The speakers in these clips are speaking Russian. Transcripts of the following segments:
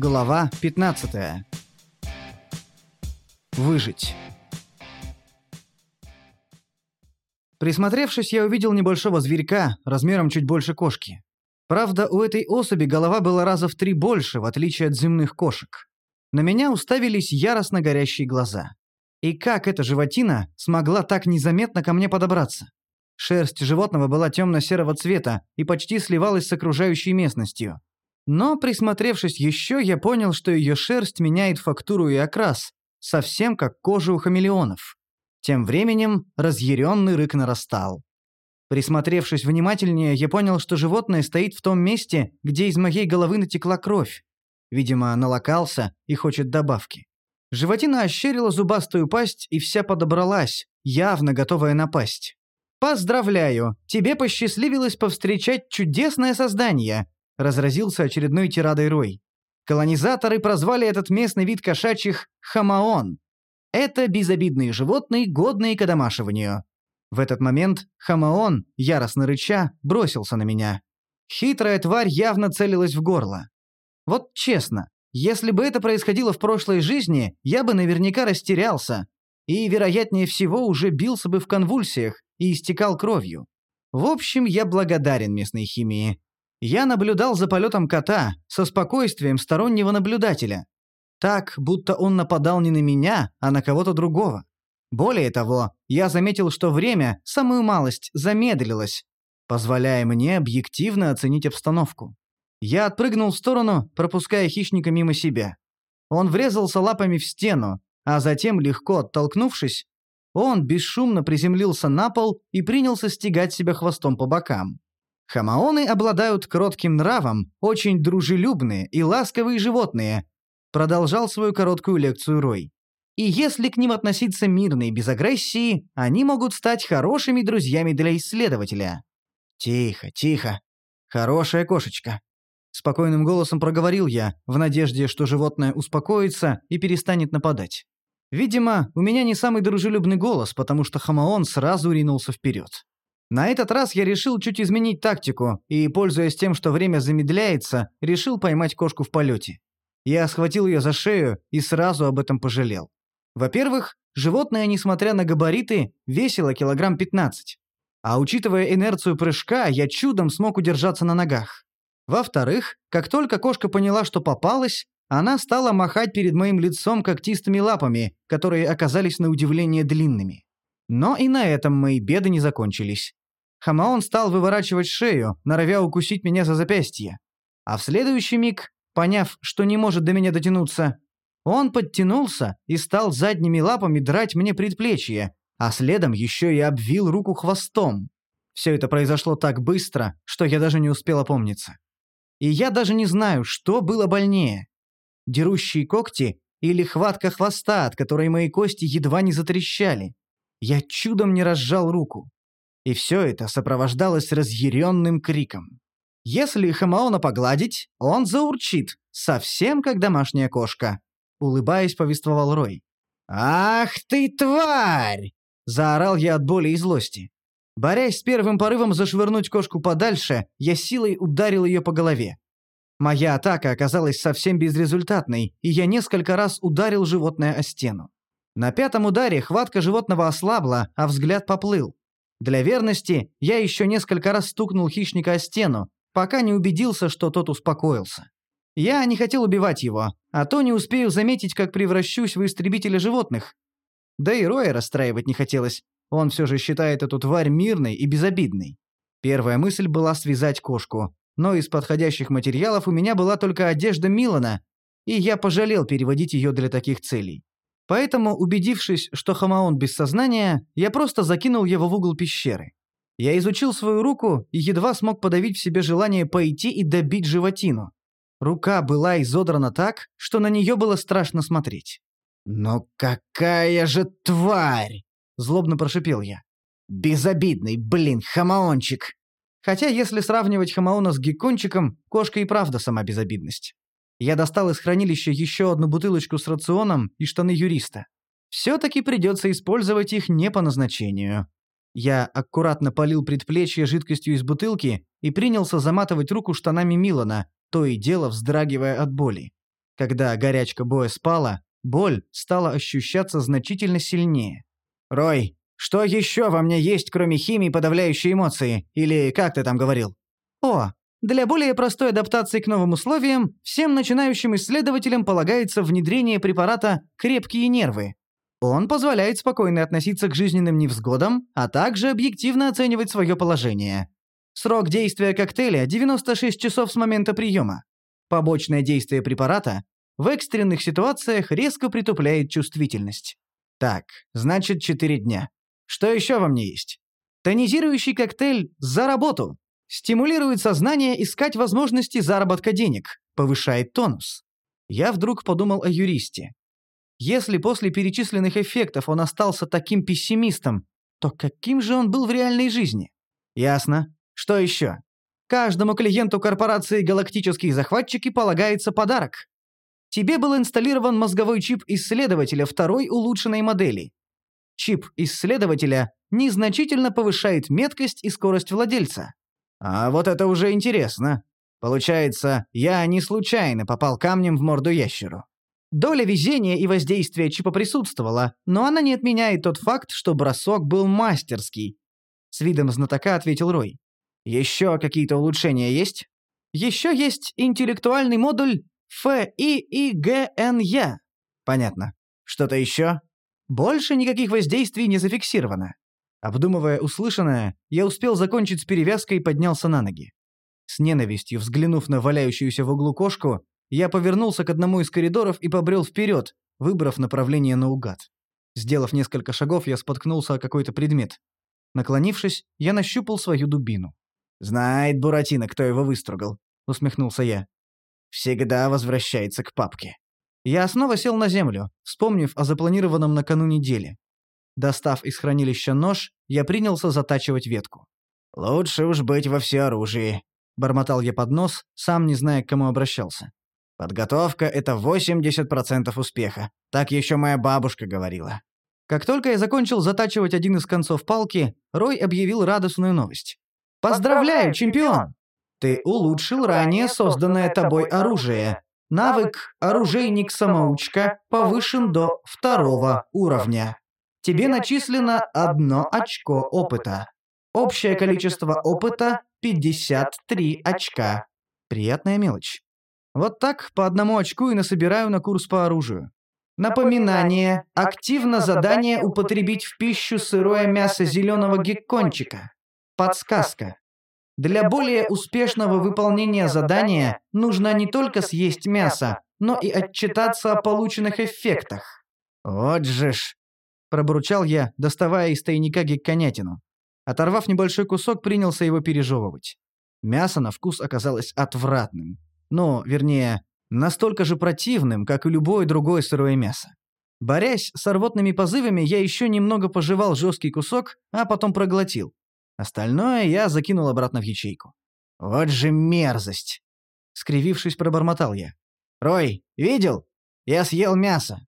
Глава 15. Выжить. Присмотревшись, я увидел небольшого зверька, размером чуть больше кошки. Правда, у этой особи голова была раза в три больше, в отличие от земных кошек. На меня уставились яростно горящие глаза. И как эта животина смогла так незаметно ко мне подобраться? Шерсть животного была темно-серого цвета и почти сливалась с окружающей местностью. Но, присмотревшись еще, я понял, что ее шерсть меняет фактуру и окрас, совсем как кожа у хамелеонов. Тем временем разъяренный рык нарастал. Присмотревшись внимательнее, я понял, что животное стоит в том месте, где из моей головы натекла кровь. Видимо, налокался и хочет добавки. Животина ощерила зубастую пасть и вся подобралась, явно готовая напасть. «Поздравляю! Тебе посчастливилось повстречать чудесное создание!» Разразился очередной тирадой Рой. Колонизаторы прозвали этот местный вид кошачьих «хамаон». Это безобидные животные, годные к одомашиванию. В этот момент хамаон, яростно рыча, бросился на меня. Хитрая тварь явно целилась в горло. Вот честно, если бы это происходило в прошлой жизни, я бы наверняка растерялся и, вероятнее всего, уже бился бы в конвульсиях и истекал кровью. В общем, я благодарен местной химии. Я наблюдал за полетом кота со спокойствием стороннего наблюдателя. Так, будто он нападал не на меня, а на кого-то другого. Более того, я заметил, что время, самую малость, замедлилось, позволяя мне объективно оценить обстановку. Я отпрыгнул в сторону, пропуская хищника мимо себя. Он врезался лапами в стену, а затем, легко оттолкнувшись, он бесшумно приземлился на пол и принялся стегать себя хвостом по бокам. Хамаоны обладают кротким нравом, очень дружелюбные и ласковые животные, продолжал свою короткую лекцию Рой. И если к ним относиться мирно и без агрессии, они могут стать хорошими друзьями для исследователя. Тихо, тихо. Хорошая кошечка. Спокойным голосом проговорил я, в надежде, что животное успокоится и перестанет нападать. Видимо, у меня не самый дружелюбный голос, потому что Хамаон сразу ринулся вперед. На этот раз я решил чуть изменить тактику и, пользуясь тем, что время замедляется, решил поймать кошку в полете. Я схватил ее за шею и сразу об этом пожалел. Во-первых, животное, несмотря на габариты, весило килограмм 15. А учитывая инерцию прыжка, я чудом смог удержаться на ногах. Во-вторых, как только кошка поняла, что попалась, она стала махать перед моим лицом когтистыми лапами, которые оказались на удивление длинными. Но и на этом мои беды не закончились. Хамаон стал выворачивать шею, норовя укусить меня за запястье. А в следующий миг, поняв, что не может до меня дотянуться, он подтянулся и стал задними лапами драть мне предплечье, а следом еще и обвил руку хвостом. Все это произошло так быстро, что я даже не успел опомниться. И я даже не знаю, что было больнее. Дерущие когти или хватка хвоста, от которой мои кости едва не затрещали. Я чудом не разжал руку. И все это сопровождалось разъяренным криком. Если Хамаона погладить, он заурчит, совсем как домашняя кошка. Улыбаясь, повествовал Рой. «Ах ты, тварь!» – заорал я от боли и злости. Борясь с первым порывом зашвырнуть кошку подальше, я силой ударил ее по голове. Моя атака оказалась совсем безрезультатной, и я несколько раз ударил животное о стену. На пятом ударе хватка животного ослабла, а взгляд поплыл. Для верности я еще несколько раз стукнул хищника о стену, пока не убедился, что тот успокоился. Я не хотел убивать его, а то не успею заметить, как превращусь в истребителя животных. Да и Роя расстраивать не хотелось. Он все же считает эту тварь мирной и безобидной. Первая мысль была связать кошку, но из подходящих материалов у меня была только одежда Милана, и я пожалел переводить ее для таких целей. Поэтому, убедившись, что Хамаон без сознания, я просто закинул его в угол пещеры. Я изучил свою руку и едва смог подавить в себе желание пойти и добить животину. Рука была изодрана так, что на нее было страшно смотреть. «Но какая же тварь!» – злобно прошипел я. «Безобидный, блин, хамаончик!» Хотя, если сравнивать хамаона с геккончиком, кошка и правда сама безобидность. Я достал из хранилища еще одну бутылочку с рационом и штаны юриста. Все-таки придется использовать их не по назначению. Я аккуратно полил предплечье жидкостью из бутылки и принялся заматывать руку штанами Милана, то и дело вздрагивая от боли. Когда горячка боя спала, боль стала ощущаться значительно сильнее. «Рой, что еще во мне есть, кроме химии, подавляющей эмоции? Или как ты там говорил?» «О, для более простой адаптации к новым условиям всем начинающим исследователям полагается внедрение препарата «крепкие нервы». Он позволяет спокойно относиться к жизненным невзгодам, а также объективно оценивать свое положение. Срок действия коктейля – 96 часов с момента приема. Побочное действие препарата в экстренных ситуациях резко притупляет чувствительность. Так, значит, 4 дня. Что еще во мне есть? Тонизирующий коктейль «За работу». Стимулирует сознание искать возможности заработка денег, повышает тонус. Я вдруг подумал о юристе. Если после перечисленных эффектов он остался таким пессимистом, то каким же он был в реальной жизни? Ясно. Что еще? Каждому клиенту корпорации «Галактические захватчики» полагается подарок. Тебе был инсталлирован мозговой чип исследователя второй улучшенной модели. Чип исследователя незначительно повышает меткость и скорость владельца. А вот это уже интересно. Получается, я не случайно попал камнем в морду ящеру. Доля везения и воздействия чипа присутствовала, но она не отменяет тот факт, что бросок был мастерский. С видом знатока ответил Рой. Еще какие-то улучшения есть? Еще есть интеллектуальный модуль ФИИГНЯ. Понятно. Что-то еще? Больше никаких воздействий не зафиксировано. Обдумывая услышанное, я успел закончить с перевязкой и поднялся на ноги. С ненавистью взглянув на валяющуюся в углу кошку, я повернулся к одному из коридоров и побрел вперед, выбрав направление наугад. Сделав несколько шагов, я споткнулся о какой-то предмет. Наклонившись, я нащупал свою дубину. «Знает Буратино, кто его выстругал», — усмехнулся я. «Всегда возвращается к папке». Я снова сел на землю, вспомнив о запланированном накануне деле. Достав из хранилища нож, я принялся затачивать ветку. «Лучше уж быть во всеоружии», — бормотал я под нос, сам не зная, к кому обращался. «Подготовка — это 80% успеха. Так еще моя бабушка говорила». Как только я закончил затачивать один из концов палки, Рой объявил радостную новость. Поздравляю, чемпион! Ты улучшил ранее созданное тобой оружие. Навык «Оружейник-самоучка» повышен до второго уровня. Тебе начислено одно очко опыта. Общее количество опыта – 53 очка. Приятная мелочь. Вот так по одному очку и насобираю на курс по оружию. Напоминание. Активно задание употребить в пищу сырое мясо зеленого геккончика. Подсказка. Для более успешного выполнения задания нужно не только съесть мясо, но и отчитаться о полученных эффектах. «Вот же ж!» – пробурчал я, доставая из тайника гекконятину. Оторвав небольшой кусок, принялся его пережевывать. Мясо на вкус оказалось отвратным. Ну, вернее, настолько же противным, как и любое другое сырое мясо. Борясь с рвотными позывами, я еще немного пожевал жесткий кусок, а потом проглотил. Остальное я закинул обратно в ячейку. «Вот же мерзость!» Скривившись, пробормотал я. «Рой, видел? Я съел мясо».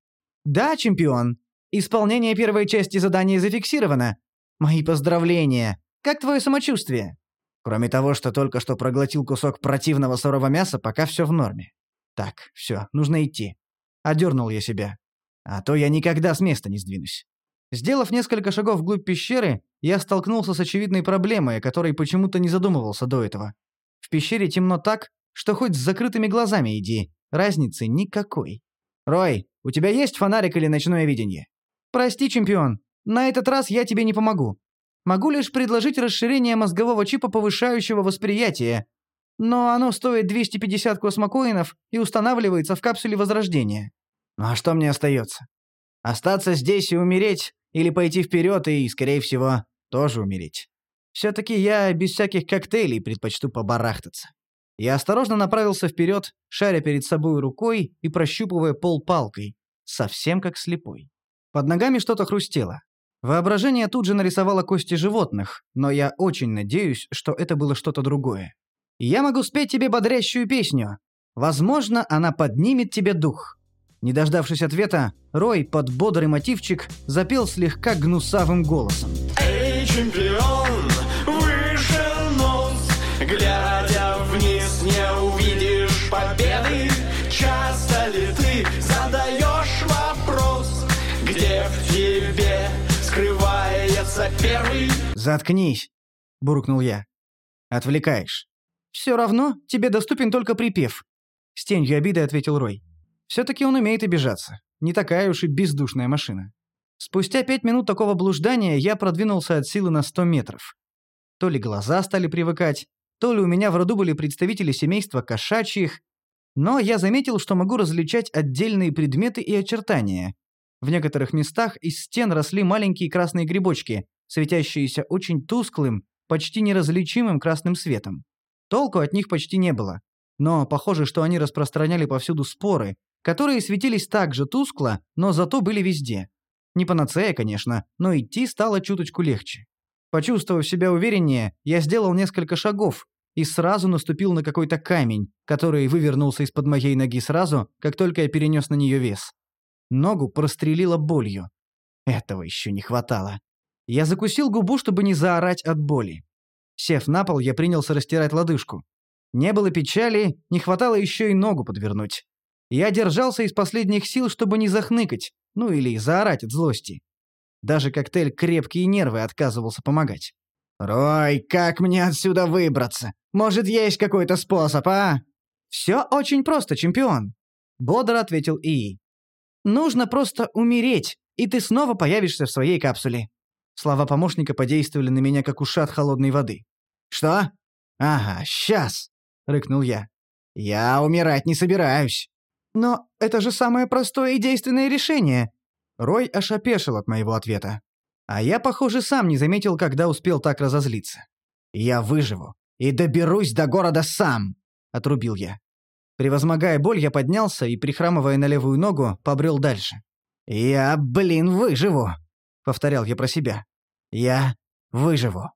«Да, чемпион. Исполнение первой части задания зафиксировано. Мои поздравления. Как твое самочувствие?» Кроме того, что только что проглотил кусок противного сырого мяса, пока все в норме. Так, все, нужно идти. Одернул я себя. А то я никогда с места не сдвинусь. Сделав несколько шагов вглубь пещеры, я столкнулся с очевидной проблемой, о которой почему-то не задумывался до этого. В пещере темно так, что хоть с закрытыми глазами иди, разницы никакой. «Рой, у тебя есть фонарик или ночное видение?» «Прости, чемпион, на этот раз я тебе не помогу. Могу лишь предложить расширение мозгового чипа повышающего восприятие, но оно стоит 250 космокоинов и устанавливается в капсуле Возрождения». «Ну а что мне остается? Остаться здесь и умереть, или пойти вперед и, скорее всего, тоже умереть. Все-таки я без всяких коктейлей предпочту побарахтаться. Я осторожно направился вперед, шаря перед собой рукой и прощупывая пол палкой, совсем как слепой. Под ногами что-то хрустело. Воображение тут же нарисовало кости животных, но я очень надеюсь, что это было что-то другое. Я могу спеть тебе бодрящую песню. Возможно, она поднимет тебе дух. Не дождавшись ответа, Рой под бодрый мотивчик запел слегка гнусавым голосом. Эй, чемпион, выше нос, глядя «Заткнись!» – буркнул я. «Отвлекаешь». «Все равно тебе доступен только припев», – с тенью обиды ответил Рой. «Все-таки он умеет обижаться. Не такая уж и бездушная машина». Спустя пять минут такого блуждания я продвинулся от силы на сто метров. То ли глаза стали привыкать, то ли у меня в роду были представители семейства кошачьих, но я заметил, что могу различать отдельные предметы и очертания. В некоторых местах из стен росли маленькие красные грибочки, светящиеся очень тусклым, почти неразличимым красным светом. Толку от них почти не было. Но похоже, что они распространяли повсюду споры, которые светились так же тускло, но зато были везде. Не панацея, конечно, но идти стало чуточку легче. Почувствовав себя увереннее, я сделал несколько шагов и сразу наступил на какой-то камень, который вывернулся из-под моей ноги сразу, как только я перенес на нее вес. Ногу прострелило болью. Этого еще не хватало. Я закусил губу, чтобы не заорать от боли. Сев на пол, я принялся растирать лодыжку. Не было печали, не хватало еще и ногу подвернуть. Я держался из последних сил, чтобы не захныкать, ну или заорать от злости. Даже коктейль «Крепкие нервы» отказывался помогать. «Рой, как мне отсюда выбраться? Может, есть какой-то способ, а?» «Все очень просто, чемпион», — бодро ответил Ии. «Нужно просто умереть, и ты снова появишься в своей капсуле». Слова помощника подействовали на меня, как ушат холодной воды. «Что? Ага, сейчас», — рыкнул я. «Я умирать не собираюсь». «Но это же самое простое и действенное решение», Рой аж опешил от моего ответа. А я, похоже, сам не заметил, когда успел так разозлиться. «Я выживу и доберусь до города сам!» — отрубил я. Превозмогая боль, я поднялся и, прихрамывая на левую ногу, побрел дальше. «Я, блин, выживу!» — повторял я про себя. «Я выживу!»